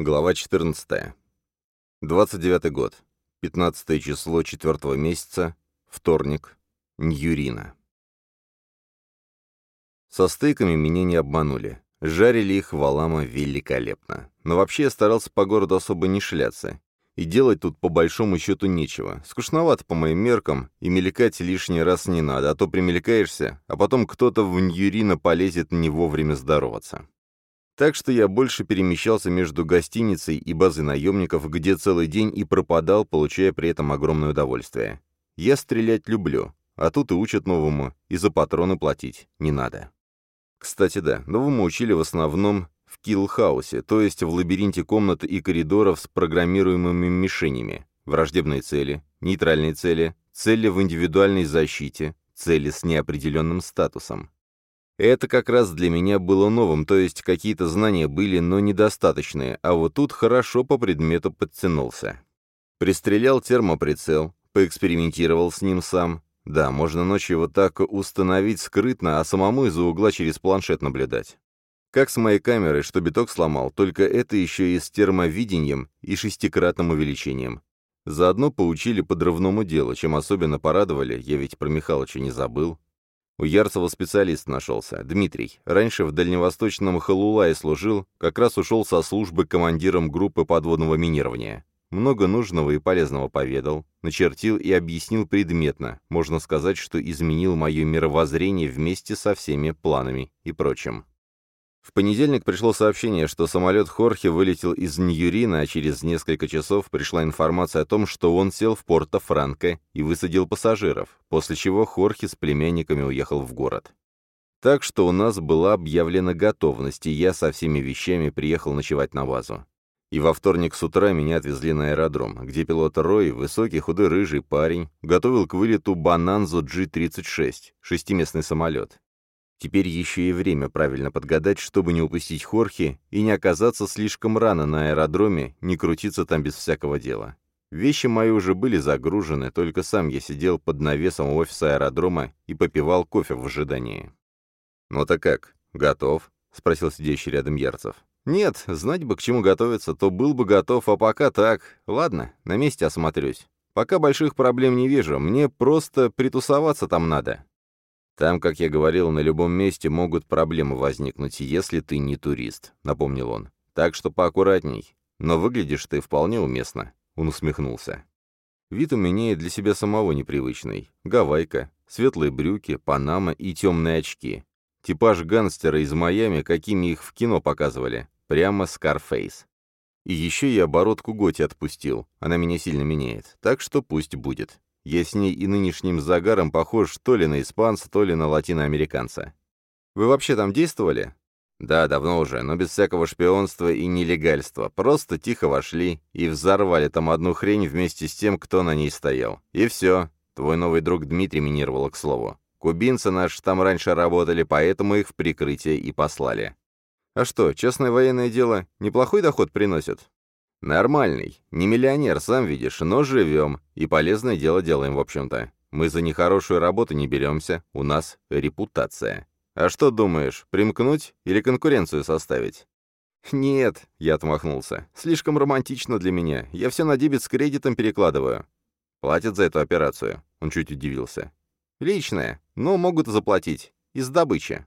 Глава 14. 29 год. 15 число 4 месяца. Вторник. Ньюрина. Со стейками меня не обманули. Жарили их валама великолепно. Но вообще я старался по городу особо не шляться. И делать тут по большому счету нечего. Скучновато по моим меркам, и мелькать лишний раз не надо, а то примелькаешься, а потом кто-то в Ньюрина полезет не вовремя здороваться. Так что я больше перемещался между гостиницей и базой наемников, где целый день и пропадал, получая при этом огромное удовольствие. Я стрелять люблю, а тут и учат новому, и за патроны платить не надо. Кстати, да, новому учили в основном в киллхаусе, то есть в лабиринте комнат и коридоров с программируемыми мишенями, враждебные цели, нейтральные цели, цели в индивидуальной защите, цели с неопределенным статусом. Это как раз для меня было новым, то есть какие-то знания были, но недостаточные, а вот тут хорошо по предмету подтянулся. Пристрелял термоприцел, поэкспериментировал с ним сам. Да, можно ночью вот так установить скрытно, а самому из-за угла через планшет наблюдать. Как с моей камерой, что биток сломал, только это еще и с термовидением и шестикратным увеличением. Заодно поучили подрывному делу, чем особенно порадовали, я ведь про Михалыча не забыл. У Ярцева специалист нашелся, Дмитрий. Раньше в дальневосточном Халулае служил, как раз ушел со службы командиром группы подводного минирования. Много нужного и полезного поведал, начертил и объяснил предметно, можно сказать, что изменил мое мировоззрение вместе со всеми планами и прочим. В понедельник пришло сообщение, что самолет Хорхе вылетел из Ньюрина, а через несколько часов пришла информация о том, что он сел в Порто-Франко и высадил пассажиров, после чего Хорхе с племянниками уехал в город. Так что у нас была объявлена готовность, и я со всеми вещами приехал ночевать на базу. И во вторник с утра меня отвезли на аэродром, где пилот Рой, высокий худой рыжий парень, готовил к вылету Бананзо G-36, шестиместный самолет. Теперь еще и время правильно подгадать, чтобы не упустить Хорхи и не оказаться слишком рано на аэродроме, не крутиться там без всякого дела. Вещи мои уже были загружены, только сам я сидел под навесом офиса аэродрома и попивал кофе в ожидании. «Ну так как, готов?» — спросил сидящий рядом Ярцев. «Нет, знать бы, к чему готовиться, то был бы готов, а пока так. Ладно, на месте осмотрюсь. Пока больших проблем не вижу, мне просто притусоваться там надо. «Там, как я говорил, на любом месте могут проблемы возникнуть, если ты не турист», — напомнил он. «Так что поаккуратней. Но выглядишь ты вполне уместно», — он усмехнулся. Вид у меня и для себя самого непривычный. Гавайка, светлые брюки, панама и темные очки. Типаж гангстера из Майами, какими их в кино показывали. Прямо Скарфейс. И еще я оборотку Готи отпустил. Она меня сильно меняет. Так что пусть будет. Я с ней и нынешним загаром похож то ли на испанца, то ли на латиноамериканца. Вы вообще там действовали? Да, давно уже, но без всякого шпионства и нелегальства. Просто тихо вошли и взорвали там одну хрень вместе с тем, кто на ней стоял. И все. Твой новый друг Дмитрий минировал, к слову. Кубинцы наши там раньше работали, поэтому их в прикрытие и послали. А что, частное военное дело неплохой доход приносит? «Нормальный. Не миллионер, сам видишь, но живем. И полезное дело делаем, в общем-то. Мы за нехорошую работу не беремся. У нас репутация. А что думаешь, примкнуть или конкуренцию составить?» «Нет», — я отмахнулся. «Слишком романтично для меня. Я все на дебет с кредитом перекладываю». «Платят за эту операцию?» Он чуть удивился. «Личное, но могут заплатить. Из добычи».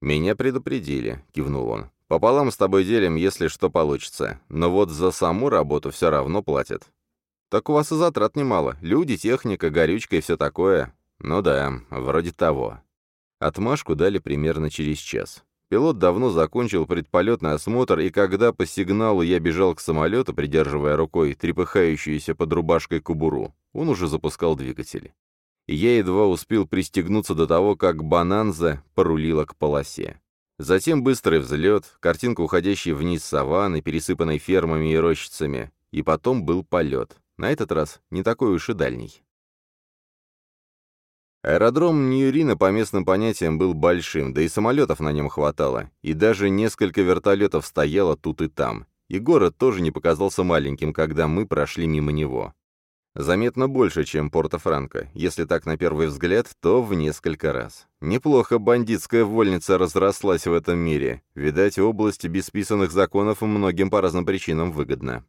«Меня предупредили», — кивнул он. Пополам с тобой делим, если что получится. Но вот за саму работу все равно платят. Так у вас и затрат немало. Люди, техника, горючка и все такое. Ну да, вроде того. Отмашку дали примерно через час. Пилот давно закончил предполетный осмотр, и когда по сигналу я бежал к самолету, придерживая рукой трепыхающуюся под рубашкой кубуру, он уже запускал двигатель. И я едва успел пристегнуться до того, как «Бананза» порулила к полосе. Затем быстрый взлет, картинка уходящей вниз саванны, пересыпанной фермами и рощицами, и потом был полет. На этот раз не такой уж и дальний. Аэродром Ньюрина по местным понятиям был большим, да и самолетов на нем хватало, и даже несколько вертолетов стояло тут и там. И город тоже не показался маленьким, когда мы прошли мимо него. Заметно больше, чем Порто-Франко. Если так на первый взгляд, то в несколько раз. Неплохо бандитская вольница разрослась в этом мире. Видать, область без писанных законов многим по разным причинам выгодна.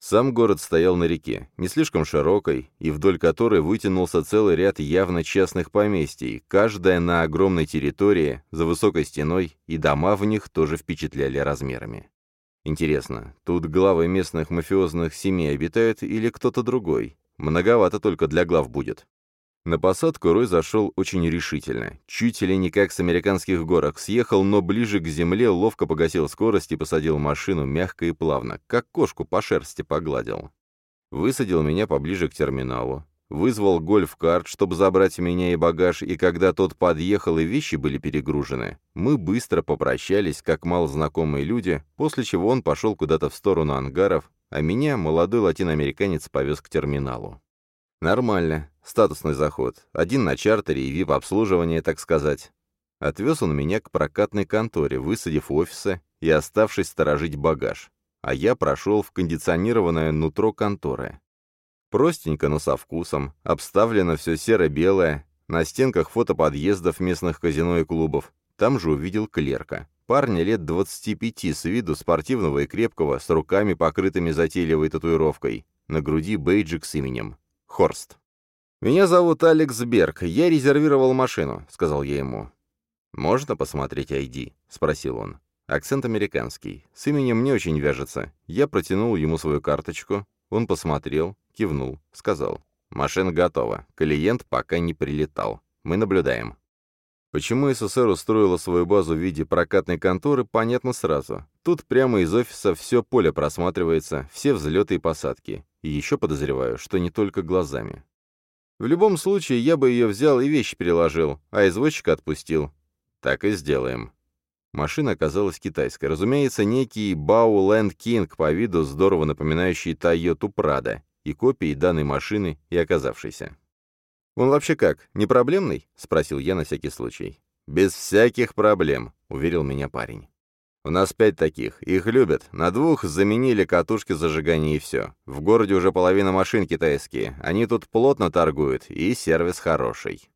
Сам город стоял на реке, не слишком широкой, и вдоль которой вытянулся целый ряд явно частных поместий, каждая на огромной территории, за высокой стеной, и дома в них тоже впечатляли размерами. Интересно, тут главы местных мафиозных семей обитают или кто-то другой? Многовато только для глав будет. На посадку Рой зашел очень решительно. Чуть ли не как с американских горок съехал, но ближе к земле ловко погасил скорость и посадил машину мягко и плавно, как кошку по шерсти погладил. Высадил меня поближе к терминалу. Вызвал гольф-карт, чтобы забрать меня и багаж, и когда тот подъехал и вещи были перегружены, мы быстро попрощались, как малознакомые люди, после чего он пошел куда-то в сторону ангаров, а меня молодой латиноамериканец повез к терминалу. Нормально. Статусный заход. Один на чартере и вип-обслуживание, так сказать. Отвез он меня к прокатной конторе, высадив офиса и оставшись сторожить багаж. А я прошел в кондиционированное нутро конторы. Простенько, но со вкусом. Обставлено все серо-белое. На стенках фото подъездов местных казино и клубов. Там же увидел клерка. Парня лет 25 с виду спортивного и крепкого, с руками, покрытыми затейливой татуировкой. На груди бейджик с именем. Хорст. «Меня зовут Алекс Берг, я резервировал машину», — сказал я ему. «Можно посмотреть ID?» — спросил он. Акцент американский. С именем не очень вяжется. Я протянул ему свою карточку. Он посмотрел, кивнул, сказал. «Машина готова. Клиент пока не прилетал. Мы наблюдаем». Почему СССР устроила свою базу в виде прокатной конторы, понятно сразу. Тут прямо из офиса все поле просматривается, все взлеты и посадки. И еще подозреваю, что не только глазами. В любом случае, я бы ее взял и вещи переложил, а извозчика отпустил. Так и сделаем. Машина оказалась китайской. Разумеется, некий Бау Лэнд Кинг по виду здорово напоминающий Тойоту Прада, и копией данной машины и оказавшейся. «Он вообще как, не проблемный?» — спросил я на всякий случай. «Без всяких проблем», — уверил меня парень. «У нас пять таких. Их любят. На двух заменили катушки зажигания и все. В городе уже половина машин китайские. Они тут плотно торгуют, и сервис хороший».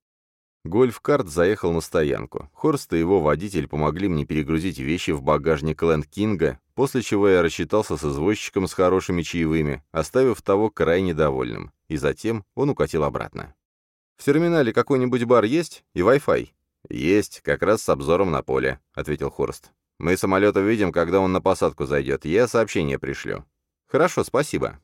Гольф-карт заехал на стоянку. Хорст и его водитель помогли мне перегрузить вещи в багажник Лэнд Кинга, после чего я рассчитался с извозчиком с хорошими чаевыми, оставив того крайне довольным. И затем он укатил обратно. «В терминале какой-нибудь бар есть? И Wi-Fi?» «Есть, как раз с обзором на поле», — ответил Хорст. «Мы самолет увидим, когда он на посадку зайдет. Я сообщение пришлю». «Хорошо, спасибо».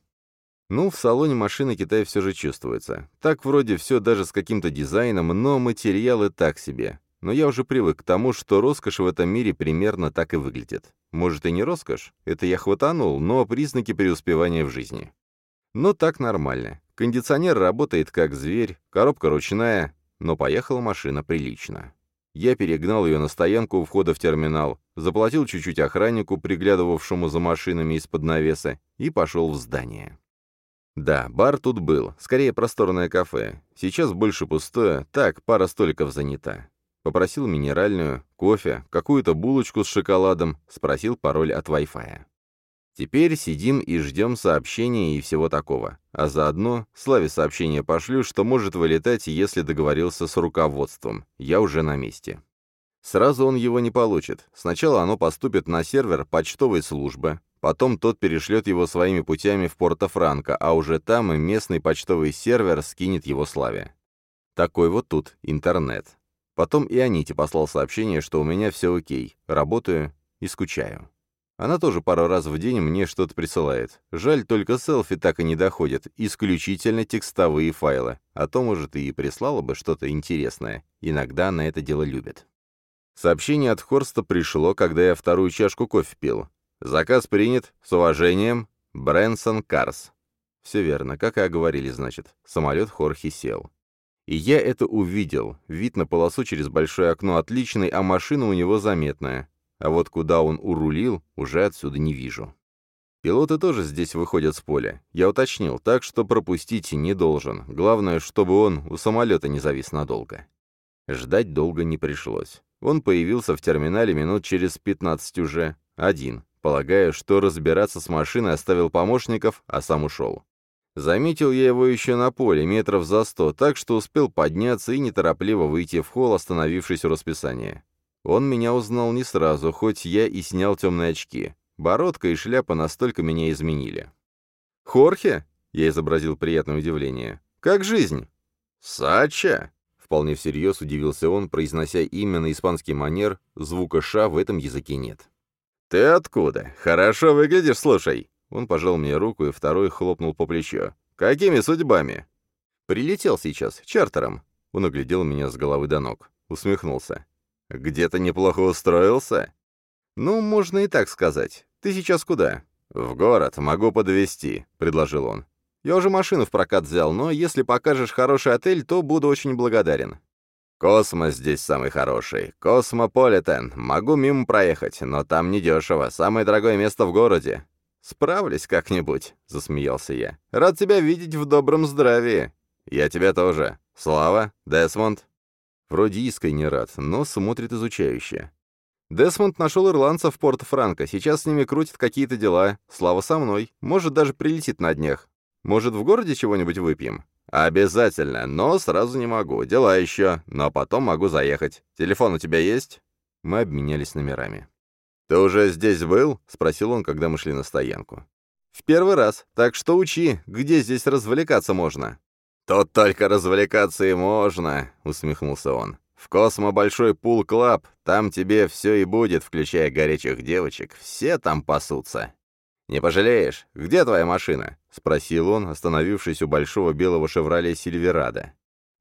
Ну, в салоне машины Китай все же чувствуется. Так вроде все даже с каким-то дизайном, но материалы так себе. Но я уже привык к тому, что роскошь в этом мире примерно так и выглядит. Может и не роскошь, это я хватанул, но признаки преуспевания в жизни. Но так нормально. Кондиционер работает как зверь, коробка ручная, но поехала машина прилично. Я перегнал ее на стоянку у входа в терминал, заплатил чуть-чуть охраннику, приглядывавшему за машинами из-под навеса, и пошел в здание. Да, бар тут был, скорее просторное кафе. Сейчас больше пустое, так, пара столиков занята. Попросил минеральную, кофе, какую-то булочку с шоколадом, спросил пароль от Wi-Fi. Теперь сидим и ждем сообщения и всего такого. А заодно Славе сообщение пошлю, что может вылетать, если договорился с руководством. Я уже на месте. Сразу он его не получит. Сначала оно поступит на сервер почтовой службы, потом тот перешлет его своими путями в Порто-Франко, а уже там и местный почтовый сервер скинет его Славе. Такой вот тут интернет. Потом и Аните послал сообщение, что у меня все окей, работаю и скучаю. Она тоже пару раз в день мне что-то присылает. Жаль, только селфи так и не доходят, исключительно текстовые файлы. А то, может, и прислала бы что-то интересное. Иногда она это дело любит. Сообщение от Хорста пришло, когда я вторую чашку кофе пил. Заказ принят. С уважением. Брэнсон Карс. Все верно, как и оговорили, значит. Самолет Хорхи сел. И я это увидел. Вид на полосу через большое окно отличный, а машина у него заметная а вот куда он урулил, уже отсюда не вижу. Пилоты тоже здесь выходят с поля. Я уточнил, так что пропустить не должен. Главное, чтобы он у самолета не завис надолго. Ждать долго не пришлось. Он появился в терминале минут через 15 уже, один, полагая, что разбираться с машиной оставил помощников, а сам ушел. Заметил я его еще на поле, метров за сто, так что успел подняться и неторопливо выйти в холл, остановившись у расписания. Он меня узнал не сразу, хоть я и снял темные очки. Бородка и шляпа настолько меня изменили. «Хорхе?» — я изобразил приятное удивление. «Как жизнь?» «Сача?» — вполне всерьез удивился он, произнося имя на испанский манер, звука «ша» в этом языке нет. «Ты откуда? Хорошо выглядишь, слушай!» Он пожал мне руку и второй хлопнул по плечу. «Какими судьбами?» «Прилетел сейчас, чартером». Он оглядел меня с головы до ног. Усмехнулся. «Где-то неплохо устроился?» «Ну, можно и так сказать. Ты сейчас куда?» «В город, могу подвезти», — предложил он. «Я уже машину в прокат взял, но если покажешь хороший отель, то буду очень благодарен». «Космос здесь самый хороший. Космополитен. Могу мимо проехать, но там недешево. Самое дорогое место в городе. «Справлюсь как-нибудь», — засмеялся я. «Рад тебя видеть в добром здравии». «Я тебя тоже. Слава, Десмонд». Вроде искренне рад, но смотрит изучающе. Десмонд нашел ирландцев в Порто-Франко, сейчас с ними крутит какие-то дела. Слава со мной, может, даже прилетит на днях. Может, в городе чего-нибудь выпьем? Обязательно, но сразу не могу, дела еще, но потом могу заехать. Телефон у тебя есть? Мы обменялись номерами. «Ты уже здесь был?» — спросил он, когда мы шли на стоянку. «В первый раз. Так что учи, где здесь развлекаться можно?» «Тут только развлекаться и можно», — усмехнулся он. «В Космо большой pool club, там тебе все и будет, включая горячих девочек, все там пасутся». «Не пожалеешь? Где твоя машина?» — спросил он, остановившись у большого белого «Шевроле Сильверада».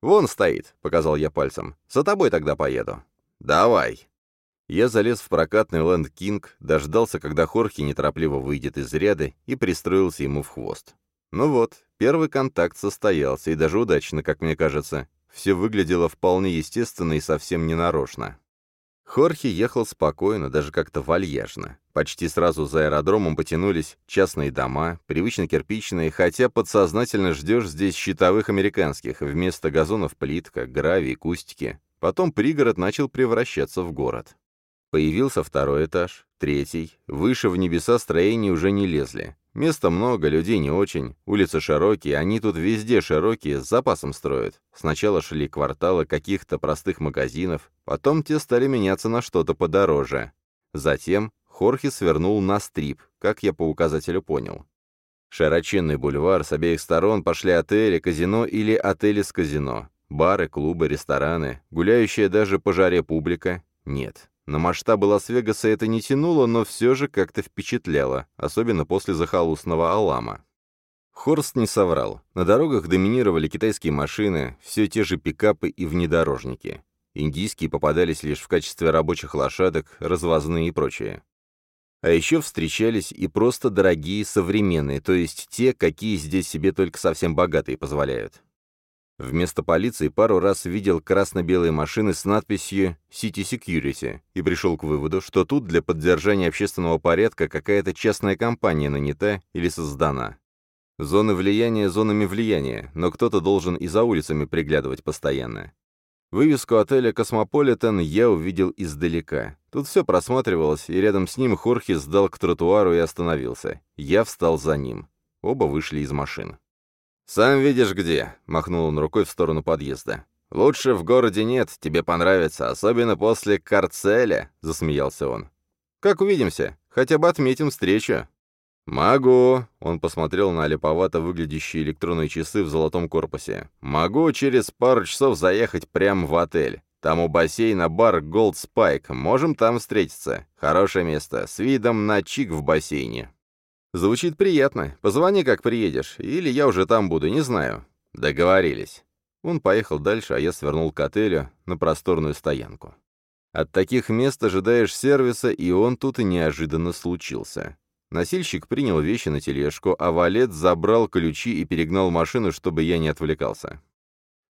«Вон стоит», — показал я пальцем. «За тобой тогда поеду». «Давай». Я залез в прокатный Лэнд Кинг, дождался, когда Хорхе неторопливо выйдет из ряда, и пристроился ему в хвост. Ну вот, первый контакт состоялся, и даже удачно, как мне кажется. Все выглядело вполне естественно и совсем ненарочно. Хорхе ехал спокойно, даже как-то вальяжно. Почти сразу за аэродромом потянулись частные дома, привычно кирпичные, хотя подсознательно ждешь здесь щитовых американских, вместо газонов плитка, гравий, кустики. Потом пригород начал превращаться в город. Появился второй этаж, третий. Выше в небеса строения уже не лезли. Места много, людей не очень. Улицы широкие, они тут везде широкие, с запасом строят. Сначала шли кварталы каких-то простых магазинов, потом те стали меняться на что-то подороже. Затем Хорхе свернул на стрип, как я по указателю понял. Широченный бульвар, с обеих сторон пошли отели, казино или отели с казино. Бары, клубы, рестораны, гуляющая даже по жаре публика — нет. На масштабы Лас-Вегаса это не тянуло, но все же как-то впечатляло, особенно после захолустного Алама. Хорст не соврал. На дорогах доминировали китайские машины, все те же пикапы и внедорожники. Индийские попадались лишь в качестве рабочих лошадок, развозные и прочее. А еще встречались и просто дорогие современные, то есть те, какие здесь себе только совсем богатые позволяют. Вместо полиции пару раз видел красно-белые машины с надписью «City Security» и пришел к выводу, что тут для поддержания общественного порядка какая-то частная компания нанята или создана. Зоны влияния зонами влияния, но кто-то должен и за улицами приглядывать постоянно. Вывеску отеля «Космополитен» я увидел издалека. Тут все просматривалось, и рядом с ним Хорхе сдал к тротуару и остановился. Я встал за ним. Оба вышли из машин. «Сам видишь где», — махнул он рукой в сторону подъезда. «Лучше в городе нет, тебе понравится, особенно после Карцеля», — засмеялся он. «Как увидимся? Хотя бы отметим встречу». «Могу», — он посмотрел на липовато выглядящие электронные часы в золотом корпусе. «Могу через пару часов заехать прямо в отель. Там у бассейна бар Gold Spike. Можем там встретиться. Хорошее место, с видом на чик в бассейне». «Звучит приятно. Позвони, как приедешь. Или я уже там буду, не знаю». «Договорились». Он поехал дальше, а я свернул к отелю на просторную стоянку. От таких мест ожидаешь сервиса, и он тут и неожиданно случился. Носильщик принял вещи на тележку, а valet забрал ключи и перегнал машину, чтобы я не отвлекался.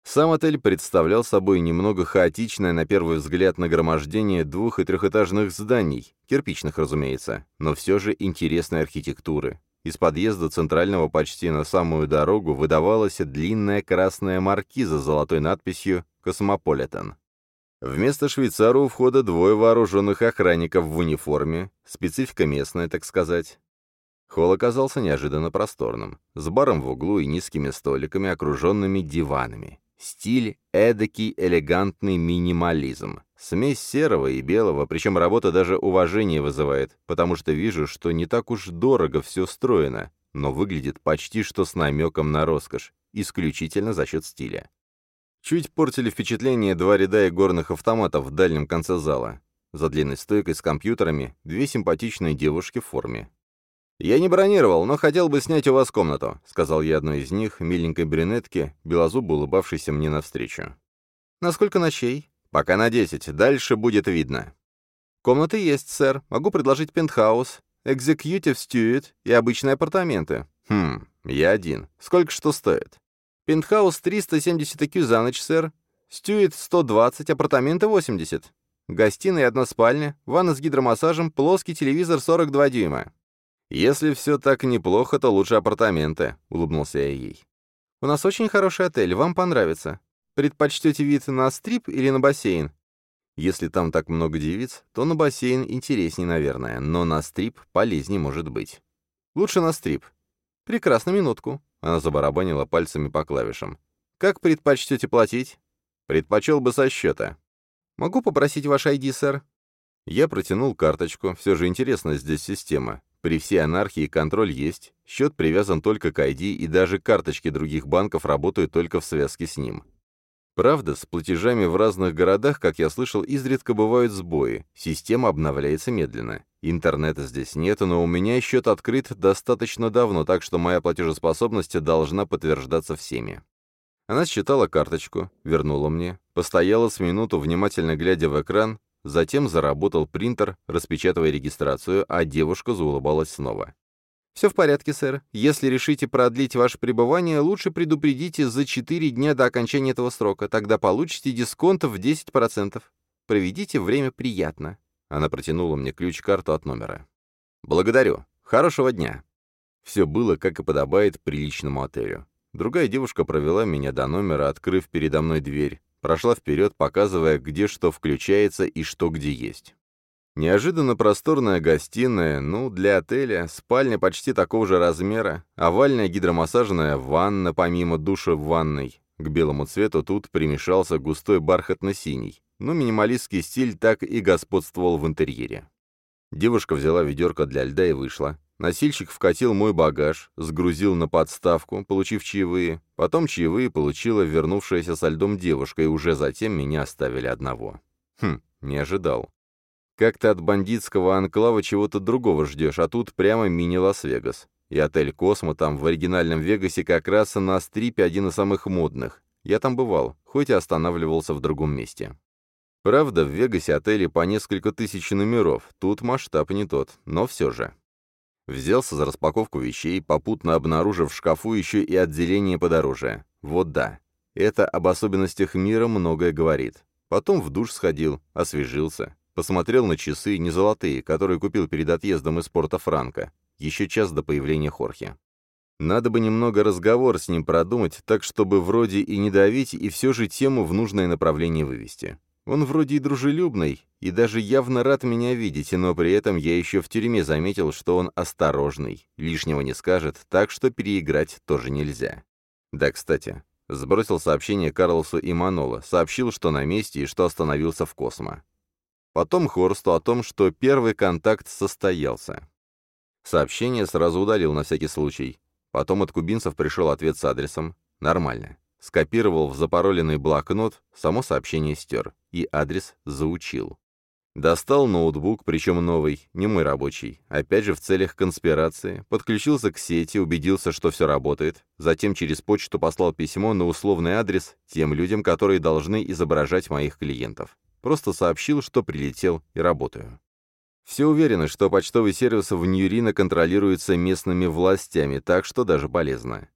Сам отель представлял собой немного хаотичное, на первый взгляд, нагромождение двух- и трехэтажных зданий, кирпичных, разумеется, но все же интересной архитектуры. Из подъезда центрального почти на самую дорогу выдавалась длинная красная маркиза с золотой надписью «Космополитен». Вместо швейцара у входа двое вооруженных охранников в униформе, специфика местная, так сказать. Холл оказался неожиданно просторным, с баром в углу и низкими столиками, окруженными диванами. Стиль — эдакий элегантный минимализм. Смесь серого и белого, причем работа даже уважение вызывает, потому что вижу, что не так уж дорого все строено, но выглядит почти что с намеком на роскошь, исключительно за счет стиля. Чуть портили впечатление два ряда игорных автоматов в дальнем конце зала. За длинной стойкой с компьютерами две симпатичные девушки в форме. «Я не бронировал, но хотел бы снять у вас комнату», — сказал я одной из них, миленькой брюнетке, белозубо улыбавшейся мне навстречу. «На сколько ночей?» «Пока на десять, дальше будет видно». «Комнаты есть, сэр. Могу предложить пентхаус, экзекьютив стюит и обычные апартаменты». «Хм, я один. Сколько что стоит?» «Пентхаус 370 IQ за ночь, сэр. Стюит 120, апартаменты 80. Гостиная одна спальня, ванна с гидромассажем, плоский телевизор 42 дюйма. «Если все так неплохо, то лучше апартаменты», — улыбнулся я ей. «У нас очень хороший отель, вам понравится. Предпочтете вид на стрип или на бассейн?» Если там так много девиц, то на бассейн интереснее, наверное, но на стрип полезнее может быть. Лучше на стрип. Прекрасно, минутку. Она забарабанила пальцами по клавишам. Как предпочтете платить? Предпочел бы со счета. Могу попросить ваш ID, сэр? Я протянул карточку, все же интересна здесь система. При всей анархии контроль есть, счет привязан только к ID, и даже карточки других банков работают только в связке с ним. Правда, с платежами в разных городах, как я слышал, изредка бывают сбои, система обновляется медленно. Интернета здесь нет, но у меня счет открыт достаточно давно, так что моя платежеспособность должна подтверждаться всеми. Она считала карточку, вернула мне, постояла с минуту, внимательно глядя в экран, Затем заработал принтер, распечатывая регистрацию, а девушка заулыбалась снова. «Все в порядке, сэр. Если решите продлить ваше пребывание, лучше предупредите за 4 дня до окончания этого срока. Тогда получите дисконт в 10%. Проведите время приятно». Она протянула мне ключ-карту от номера. «Благодарю. Хорошего дня». Все было, как и подобает приличному отелю. Другая девушка провела меня до номера, открыв передо мной дверь прошла вперед, показывая, где что включается и что где есть. Неожиданно просторная гостиная, ну, для отеля, спальня почти такого же размера, овальная гидромассажная ванна помимо душа в ванной. К белому цвету тут примешался густой бархатно-синий, но минималистский стиль так и господствовал в интерьере. Девушка взяла ведерко для льда и вышла. Носильщик вкатил мой багаж, сгрузил на подставку, получив чаевые. Потом чаевые получила вернувшаяся со льдом девушка, и уже затем меня оставили одного. Хм, не ожидал. Как ты от бандитского анклава чего-то другого ждешь, а тут прямо мини-Лас-Вегас. И отель «Космо» там в оригинальном Вегасе как раз на стрипе один из самых модных. Я там бывал, хоть и останавливался в другом месте. Правда, в Вегасе отели по несколько тысяч номеров, тут масштаб не тот, но все же. Взялся за распаковку вещей, попутно обнаружив в шкафу еще и отделение подороже. Вот да, это об особенностях мира многое говорит. Потом в душ сходил, освежился, посмотрел на часы, не золотые, которые купил перед отъездом из порта Франко, еще час до появления Хорхе. Надо бы немного разговор с ним продумать, так чтобы вроде и не давить, и все же тему в нужное направление вывести. Он вроде и дружелюбный, и даже явно рад меня видеть, но при этом я еще в тюрьме заметил, что он осторожный, лишнего не скажет, так что переиграть тоже нельзя. Да, кстати, сбросил сообщение Карлосу и Манола, сообщил, что на месте и что остановился в Космо. Потом Хорсту о том, что первый контакт состоялся. Сообщение сразу удалил на всякий случай. Потом от кубинцев пришел ответ с адресом «Нормально» скопировал в запароленный блокнот, само сообщение стер, и адрес заучил. Достал ноутбук, причем новый, не мой рабочий, опять же в целях конспирации, подключился к сети, убедился, что все работает, затем через почту послал письмо на условный адрес тем людям, которые должны изображать моих клиентов. Просто сообщил, что прилетел и работаю. Все уверены, что почтовый сервис в Ньюрино контролируется местными властями, так что даже полезно.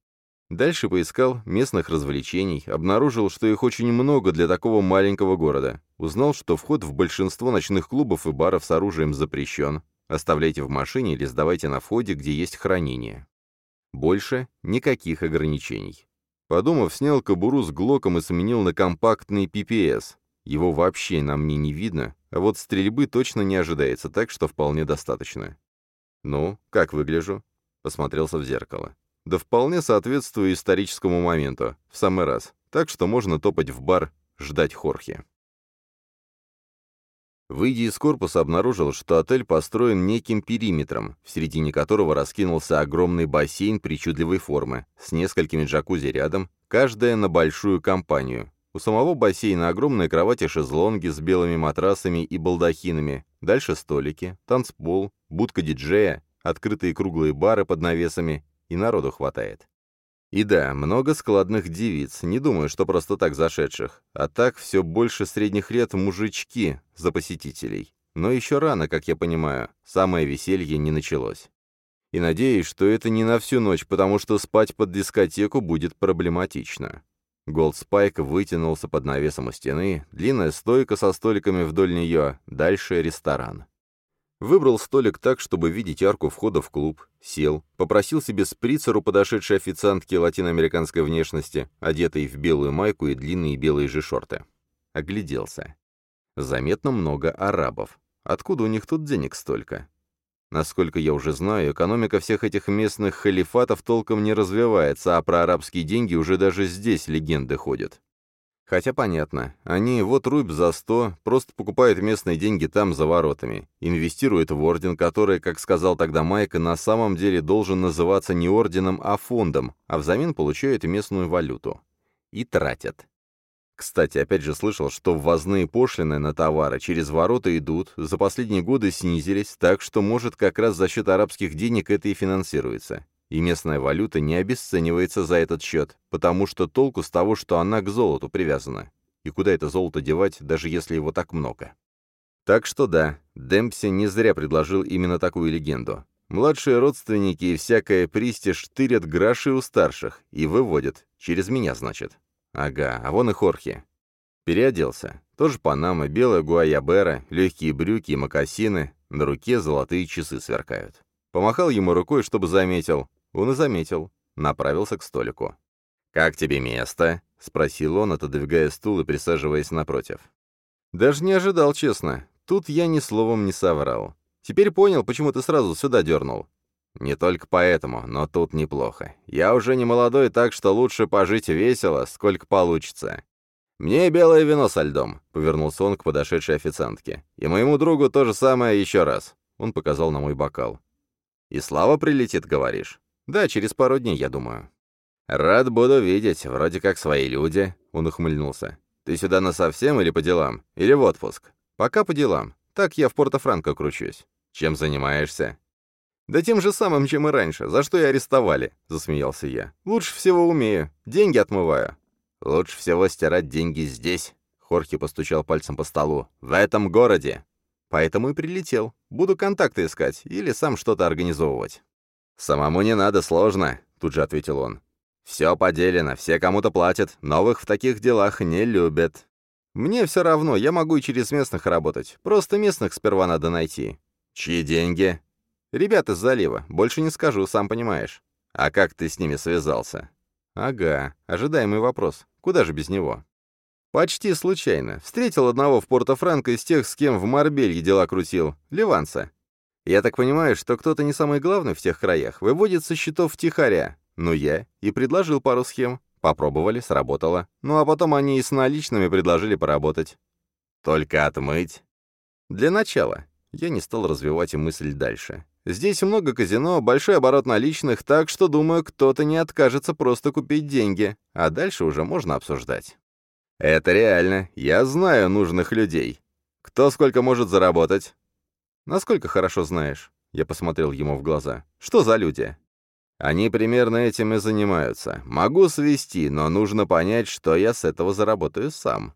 Дальше поискал местных развлечений, обнаружил, что их очень много для такого маленького города. Узнал, что вход в большинство ночных клубов и баров с оружием запрещен. Оставляйте в машине или сдавайте на входе, где есть хранение. Больше никаких ограничений. Подумав, снял кобуру с глоком и сменил на компактный PPS. Его вообще на мне не видно, а вот стрельбы точно не ожидается, так что вполне достаточно. Ну, как выгляжу? Посмотрелся в зеркало. Да вполне соответствую историческому моменту. В самый раз. Так что можно топать в бар, ждать Хорхе. Выйдя из корпуса, обнаружил, что отель построен неким периметром, в середине которого раскинулся огромный бассейн причудливой формы, с несколькими джакузи рядом, каждая на большую компанию. У самого бассейна огромные кровати-шезлонги с белыми матрасами и балдахинами, дальше столики, танцпол, будка диджея, открытые круглые бары под навесами, и народу хватает. И да, много складных девиц, не думаю, что просто так зашедших, а так все больше средних лет мужички за посетителей. Но еще рано, как я понимаю, самое веселье не началось. И надеюсь, что это не на всю ночь, потому что спать под дискотеку будет проблематично. Голдспайк вытянулся под навесом у стены, длинная стойка со столиками вдоль нее, дальше ресторан. Выбрал столик так, чтобы видеть арку входа в клуб, сел, попросил себе сприцер подошедшей официантки латиноамериканской внешности, одетой в белую майку и длинные белые же шорты. Огляделся. Заметно много арабов. Откуда у них тут денег столько? Насколько я уже знаю, экономика всех этих местных халифатов толком не развивается, а про арабские деньги уже даже здесь легенды ходят. Хотя понятно, они вот рубь за сто, просто покупают местные деньги там за воротами, инвестируют в орден, который, как сказал тогда Майка, на самом деле должен называться не орденом, а фондом, а взамен получают местную валюту. И тратят. Кстати, опять же слышал, что ввозные пошлины на товары через ворота идут, за последние годы снизились, так что, может, как раз за счет арабских денег это и финансируется и местная валюта не обесценивается за этот счет, потому что толку с того, что она к золоту привязана. И куда это золото девать, даже если его так много? Так что да, Демпси не зря предложил именно такую легенду. Младшие родственники и всякая пристиж тырят гроши у старших и выводят. Через меня, значит. Ага, а вон и Хорхе. Переоделся. Тоже панама, белая гуаябера, легкие брюки и мокасины, на руке золотые часы сверкают. Помахал ему рукой, чтобы заметил. Он и заметил. Направился к столику. «Как тебе место?» — спросил он, отодвигая стул и присаживаясь напротив. «Даже не ожидал, честно. Тут я ни словом не соврал. Теперь понял, почему ты сразу сюда дернул. Не только поэтому, но тут неплохо. Я уже не молодой, так что лучше пожить весело, сколько получится. Мне белое вино со льдом», — повернулся он к подошедшей официантке. «И моему другу то же самое еще раз». Он показал на мой бокал. «И Слава прилетит, говоришь?» «Да, через пару дней, я думаю». «Рад буду видеть, вроде как свои люди», — он ухмыльнулся. «Ты сюда насовсем или по делам? Или в отпуск?» «Пока по делам. Так я в Порто-Франко кручусь». «Чем занимаешься?» «Да тем же самым, чем и раньше. За что и арестовали», — засмеялся я. «Лучше всего умею. Деньги отмываю». «Лучше всего стирать деньги здесь», — Хорхе постучал пальцем по столу. «В этом городе». «Поэтому и прилетел. Буду контакты искать или сам что-то организовывать». «Самому не надо, сложно», — тут же ответил он. «Все поделено, все кому-то платят, новых в таких делах не любят». «Мне все равно, я могу и через местных работать. Просто местных сперва надо найти». «Чьи деньги?» «Ребята с залива. Больше не скажу, сам понимаешь». «А как ты с ними связался?» «Ага, ожидаемый вопрос. Куда же без него?» «Почти случайно. Встретил одного в Порто-Франко из тех, с кем в Марбелье дела крутил. Ливанца. Я так понимаю, что кто-то не самый главный в тех краях, выводит со счетов втихаря. Но я и предложил пару схем. Попробовали, сработало. Ну а потом они и с наличными предложили поработать. Только отмыть? Для начала. Я не стал развивать мысль дальше. Здесь много казино, большой оборот наличных, так что, думаю, кто-то не откажется просто купить деньги, а дальше уже можно обсуждать. Это реально. Я знаю нужных людей. Кто сколько может заработать? «Насколько хорошо знаешь?» Я посмотрел ему в глаза. «Что за люди?» «Они примерно этим и занимаются. Могу свести, но нужно понять, что я с этого заработаю сам».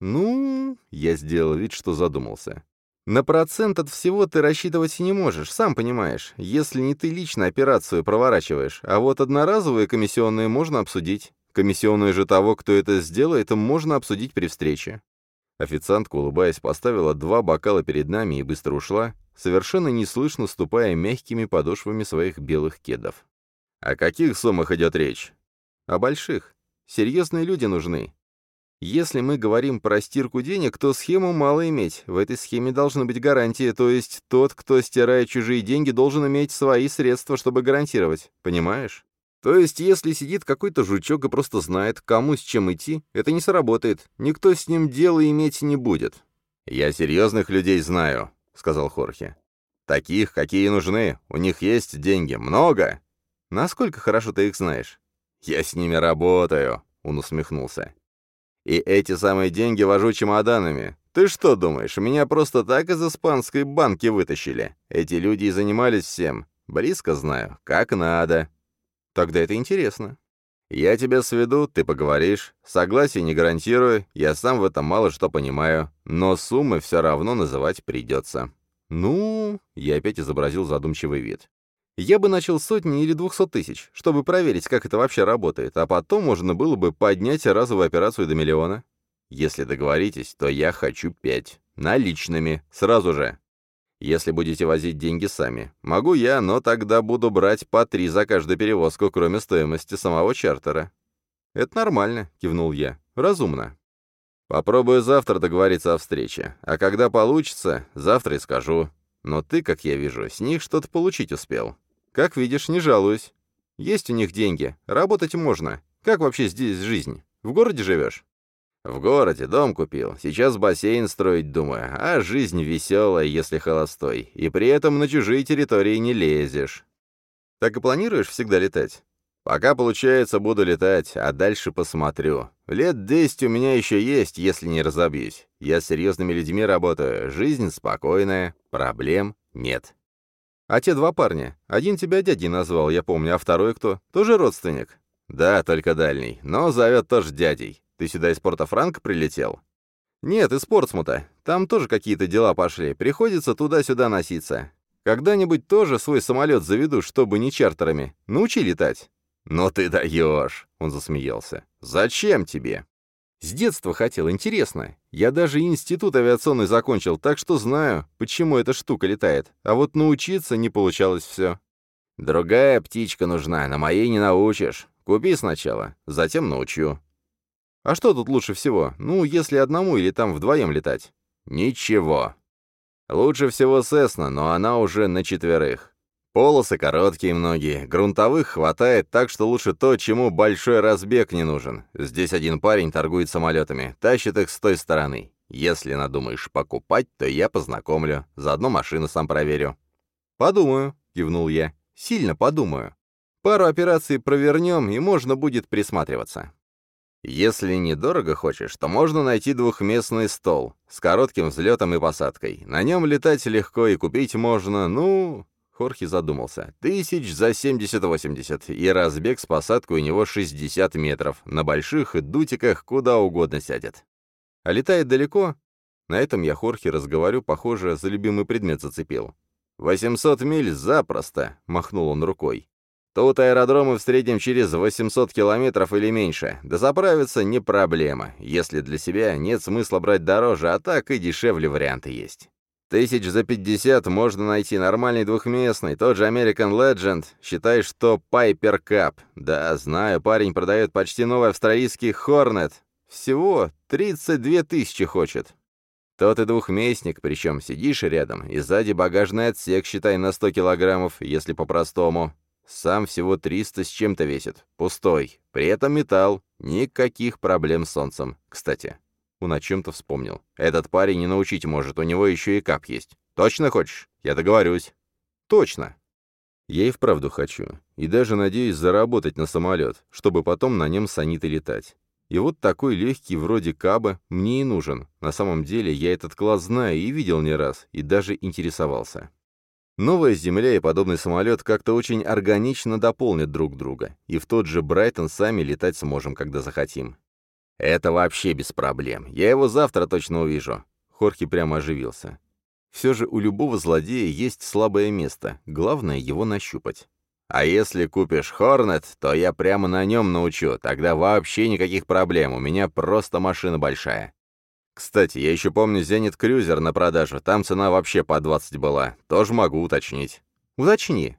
«Ну...» — я сделал вид, что задумался. «На процент от всего ты рассчитывать не можешь, сам понимаешь, если не ты лично операцию проворачиваешь, а вот одноразовые комиссионные можно обсудить. Комиссионные же того, кто это сделает, можно обсудить при встрече. Официантка, улыбаясь, поставила два бокала перед нами и быстро ушла, совершенно неслышно ступая мягкими подошвами своих белых кедов. «О каких суммах идет речь?» «О больших. Серьезные люди нужны». Если мы говорим про стирку денег, то схему мало иметь. В этой схеме должны быть гарантии, то есть тот, кто стирает чужие деньги, должен иметь свои средства, чтобы гарантировать. Понимаешь? То есть, если сидит какой-то жучок и просто знает, кому с чем идти, это не сработает. Никто с ним дело иметь не будет. «Я серьезных людей знаю», — сказал Хорхе. «Таких, какие нужны. У них есть деньги. Много». «Насколько хорошо ты их знаешь?» «Я с ними работаю», — он усмехнулся. И эти самые деньги вожу чемоданами. Ты что думаешь, меня просто так из испанской банки вытащили? Эти люди и занимались всем. Близко знаю, как надо. Тогда это интересно. Я тебя сведу, ты поговоришь. Согласие не гарантирую, я сам в этом мало что понимаю. Но суммы все равно называть придется. Ну, я опять изобразил задумчивый вид. Я бы начал сотни или двухсот тысяч, чтобы проверить, как это вообще работает, а потом можно было бы поднять разовую операцию до миллиона. Если договоритесь, то я хочу пять. Наличными. Сразу же. Если будете возить деньги сами. Могу я, но тогда буду брать по три за каждую перевозку, кроме стоимости самого чартера. «Это нормально», — кивнул я. «Разумно». «Попробую завтра договориться о встрече. А когда получится, завтра и скажу. Но ты, как я вижу, с них что-то получить успел. Как видишь, не жалуюсь. Есть у них деньги, работать можно. Как вообще здесь жизнь? В городе живешь? В городе дом купил. Сейчас бассейн строить думаю. А жизнь веселая, если холостой. И при этом на чужие территории не лезешь. Так и планируешь всегда летать? Пока получается, буду летать, а дальше посмотрю. Лет десять у меня еще есть, если не разобьюсь. Я с серьезными людьми работаю, жизнь спокойная, проблем нет. А те два парня, один тебя дядей назвал, я помню, а второй кто? Тоже родственник? Да, только дальний, но зовет тоже дядей. Ты сюда из порта Франк прилетел? Нет, из Портсмута. Там тоже какие-то дела пошли, приходится туда-сюда носиться. Когда-нибудь тоже свой самолет заведу, чтобы не чартерами. Научи летать. «Ну ты даешь!» — он засмеялся. «Зачем тебе?» С детства хотел, интересно. Я даже институт авиационный закончил, так что знаю, почему эта штука летает. А вот научиться не получалось все. Другая птичка нужна, на моей не научишь. Купи сначала, затем научу. А что тут лучше всего? Ну, если одному или там вдвоем летать? Ничего. Лучше всего Сесна, но она уже на четверых. Полосы короткие многие, грунтовых хватает, так что лучше то, чему большой разбег не нужен. Здесь один парень торгует самолетами, тащит их с той стороны. Если надумаешь покупать, то я познакомлю, заодно машину сам проверю». «Подумаю», — кивнул я, — «сильно подумаю. Пару операций провернем, и можно будет присматриваться». Если недорого хочешь, то можно найти двухместный стол с коротким взлетом и посадкой. На нем летать легко и купить можно, ну, Хорхи задумался. «Тысяч за 70-80, и разбег с посадкой у него 60 метров. На больших дутиках куда угодно сядет. А летает далеко?» На этом я Хорхи разговорю, похоже, за любимый предмет зацепил. «800 миль запросто», — махнул он рукой. «Тут аэродромы в среднем через 800 километров или меньше. Да заправиться не проблема. Если для себя нет смысла брать дороже, а так и дешевле варианты есть». Тысяч за пятьдесят можно найти нормальный двухместный, тот же American Legend, считай, что Piper Cup. Да, знаю, парень продает почти новый австралийский Hornet. Всего 32 тысячи хочет. Тот и двухместник, причем сидишь рядом, и сзади багажный отсек, считай, на 100 килограммов, если по-простому. Сам всего 300 с чем-то весит. Пустой. При этом металл. Никаких проблем с солнцем. Кстати, он о чем-то вспомнил. «Этот парень не научить может, у него еще и кап есть. Точно хочешь? Я договорюсь». «Точно». Я и вправду хочу. И даже надеюсь заработать на самолет, чтобы потом на нем саниты летать. И вот такой легкий вроде каба мне и нужен. На самом деле я этот класс знаю и видел не раз, и даже интересовался. Новая Земля и подобный самолет как-то очень органично дополнят друг друга, и в тот же Брайтон сами летать сможем, когда захотим. «Это вообще без проблем. Я его завтра точно увижу». Хорхи прямо оживился. Все же у любого злодея есть слабое место, главное его нащупать. «А если купишь Хорнет, то я прямо на нем научу, тогда вообще никаких проблем, у меня просто машина большая». Кстати, я еще помню Зенит Крюзер на продажу, там цена вообще по 20 была, тоже могу уточнить. «Уточни».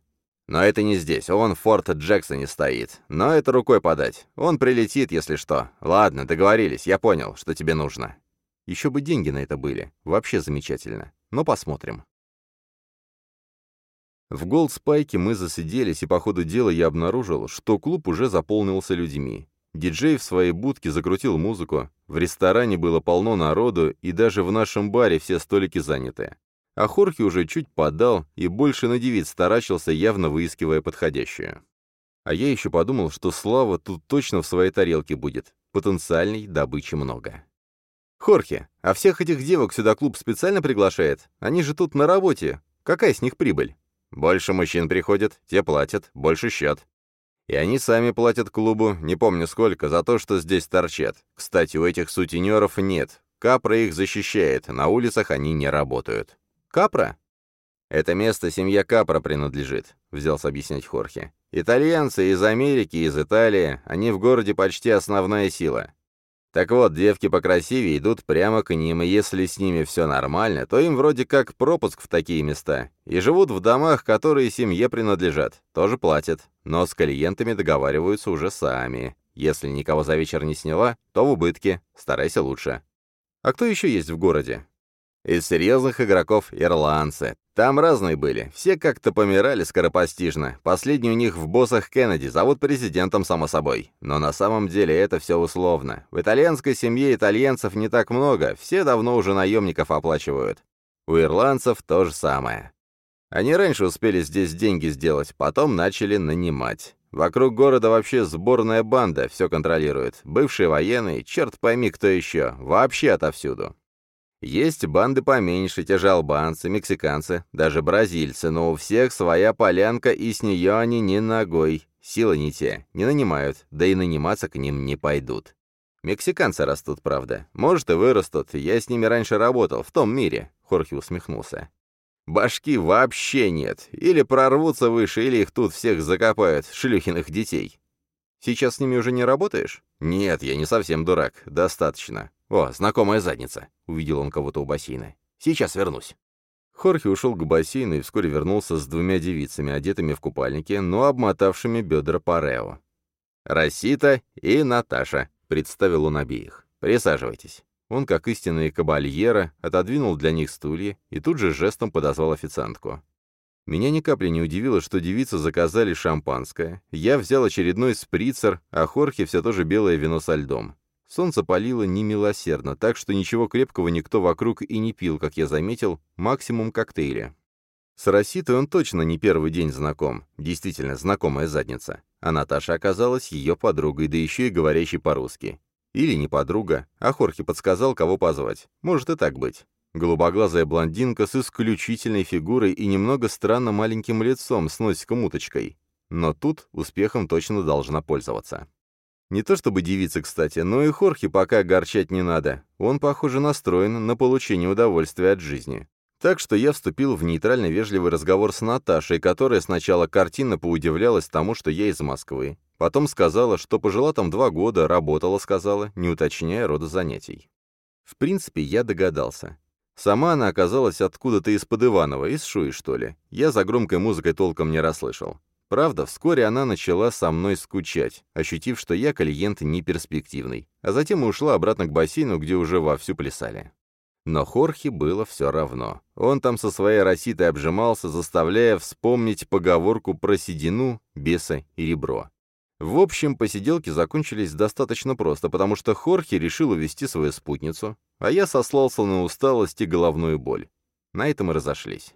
Но это не здесь, он в Форт Джексоне стоит. Но это рукой подать. Он прилетит, если что. Ладно, договорились, я понял, что тебе нужно. Еще бы деньги на это были. Вообще замечательно. Но посмотрим. В Голдспайке мы засиделись, и по ходу дела я обнаружил, что клуб уже заполнился людьми. Диджей в своей будке закрутил музыку, в ресторане было полно народу, и даже в нашем баре все столики заняты. А Хорхе уже чуть подал и больше на девиц старачился, явно выискивая подходящую. А я еще подумал, что Слава тут точно в своей тарелке будет. Потенциальной добычи много. «Хорхе, а всех этих девок сюда клуб специально приглашает? Они же тут на работе. Какая с них прибыль?» «Больше мужчин приходят, те платят, больше счет. И они сами платят клубу, не помню сколько, за то, что здесь торчат. Кстати, у этих сутенеров нет. Капра их защищает, на улицах они не работают. Капра? Это место семья Капра принадлежит, взялся объяснять Хорхе. Итальянцы из Америки, из Италии, они в городе почти основная сила. Так вот, девки покрасивее идут прямо к ним, и если с ними все нормально, то им вроде как пропуск в такие места. И живут в домах, которые семье принадлежат. Тоже платят. Но с клиентами договариваются уже сами. Если никого за вечер не сняла, то в убытке. Старайся лучше. А кто еще есть в городе? Из серьезных игроков ирландцы. Там разные были. Все как-то помирали скоропостижно. Последний у них в боссах Кеннеди, зовут президентом, само собой. Но на самом деле это все условно. В итальянской семье итальянцев не так много, все давно уже наемников оплачивают. У ирландцев то же самое. Они раньше успели здесь деньги сделать, потом начали нанимать. Вокруг города вообще сборная банда все контролирует. Бывшие военные, черт пойми кто еще, вообще отовсюду. Есть банды поменьше, те же албанцы, мексиканцы, даже бразильцы, но у всех своя полянка, и с нее они не ногой. Силы не те, не нанимают, да и наниматься к ним не пойдут. Мексиканцы растут, правда. Может, и вырастут. Я с ними раньше работал, в том мире. Хорхе усмехнулся. Башки вообще нет. Или прорвутся выше, или их тут всех закопают, шлюхиных детей. Сейчас с ними уже не работаешь? Нет, я не совсем дурак. Достаточно. «О, знакомая задница!» — увидел он кого-то у бассейна. «Сейчас вернусь». Хорхе ушел к бассейну и вскоре вернулся с двумя девицами, одетыми в купальники, но обмотавшими бедра парео. «Росита и Наташа», — представил он обеих. «Присаживайтесь». Он, как истинный кабальера, отодвинул для них стулья и тут же жестом подозвал официантку. Меня ни капли не удивило, что девицы заказали шампанское. Я взял очередной сприцер, а Хорхе все то же белое вино со льдом. Солнце палило немилосердно, так что ничего крепкого никто вокруг и не пил, как я заметил, максимум коктейли. С Роситой он точно не первый день знаком, действительно, знакомая задница. А Наташа оказалась ее подругой, да еще и говорящей по-русски. Или не подруга, а Хорхе подсказал, кого позвать. Может и так быть. Голубоглазая блондинка с исключительной фигурой и немного странно маленьким лицом с носиком-уточкой. Но тут успехом точно должна пользоваться. Не то чтобы девица, кстати, но и Хорхе пока огорчать не надо. Он, похоже, настроен на получение удовольствия от жизни. Так что я вступил в нейтрально вежливый разговор с Наташей, которая сначала картинно поудивлялась тому, что я из Москвы. Потом сказала, что пожила там два года, работала, сказала, не уточняя рода занятий. В принципе, я догадался. Сама она оказалась откуда-то из-под Иванова, из Шуи, что ли. Я за громкой музыкой толком не расслышал. Правда, вскоре она начала со мной скучать, ощутив, что я клиент неперспективный, а затем ушла обратно к бассейну, где уже вовсю плясали. Но Хорхе было все равно. Он там со своей роситой обжимался, заставляя вспомнить поговорку про седину, беса и ребро. В общем, посиделки закончились достаточно просто, потому что Хорхе решил увести свою спутницу, а я сослался на усталость и головную боль. На этом и разошлись.